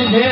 and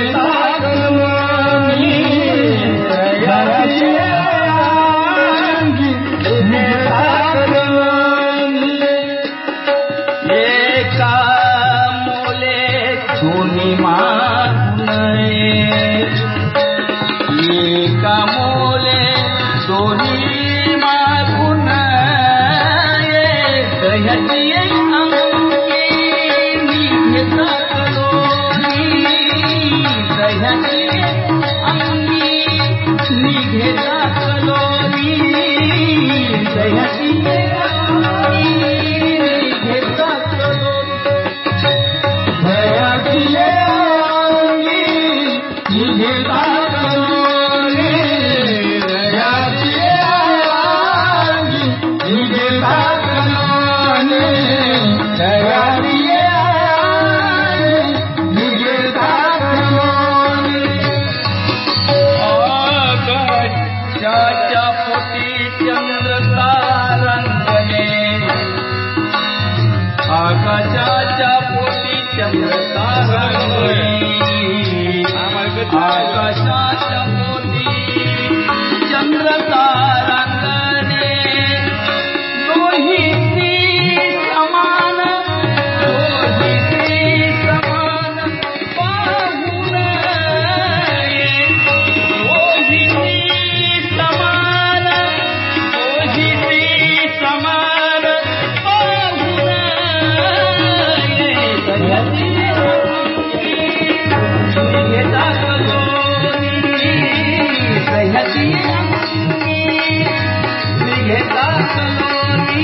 पोटी घेता colony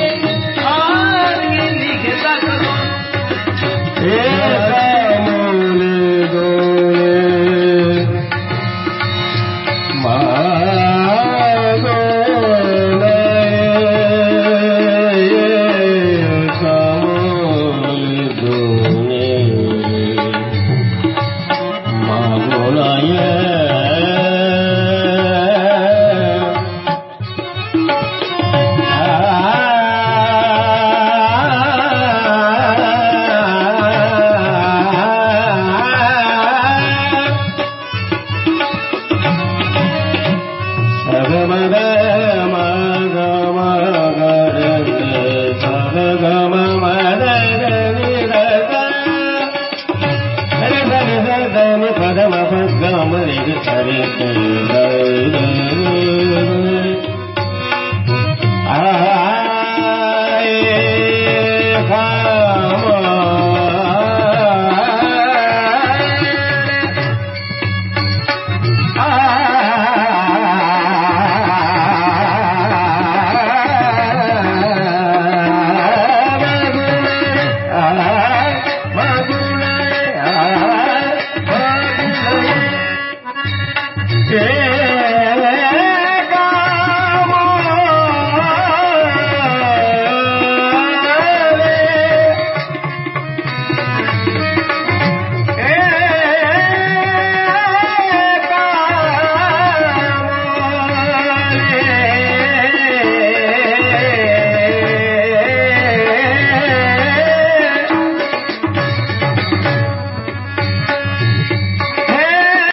अमृत छर